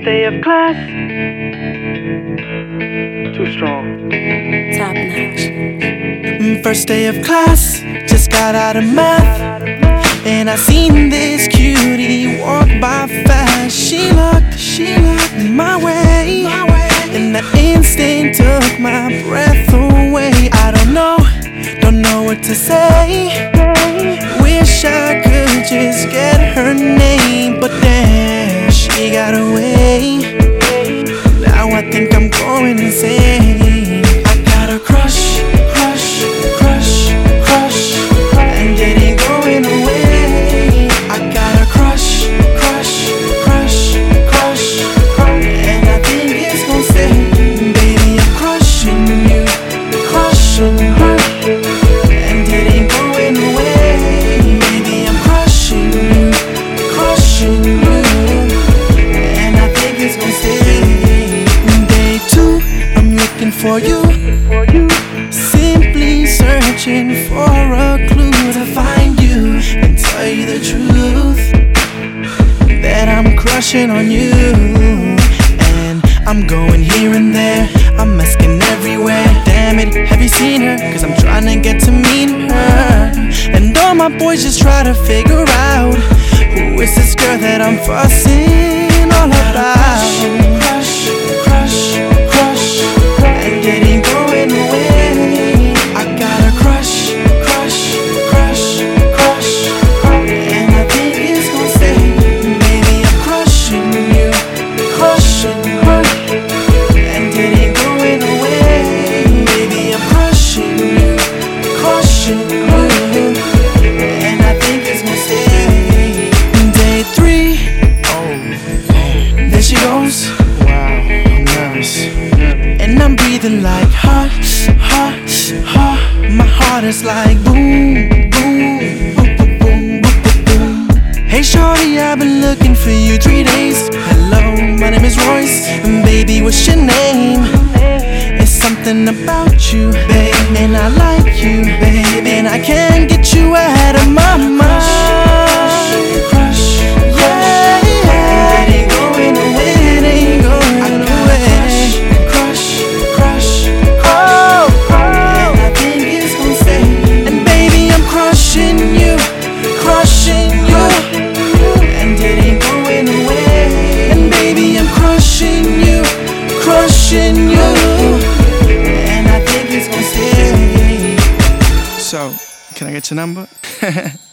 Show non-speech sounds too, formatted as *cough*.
day of class. Too strong. Top notch. Mm, First day of class, just got out of math. And I seen this cutie walk by fast. She looked, she looked my way. And that instant took my breath Hey, for you. Simply searching for a clue to find you and tell you the truth that I'm crushing on you. And I'm going here and there, I'm asking everywhere. Damn it, have you seen her? Cause I'm trying to get to meet her. And all my boys just try to figure out who is this girl that I'm fussing she goes. Wow, nervous. And I'm breathing like ha, ha, ha. My heart is like boom, boom, boom, boom, boom, boom, boom, boom. Hey shorty, I've been looking for you three days. Hello, my name is Royce, and baby, what's your name? It's something about you, babe, and I like you, babe, and I can't get you crushing you, and I think it's gonna stay. So, can I get your number? *laughs*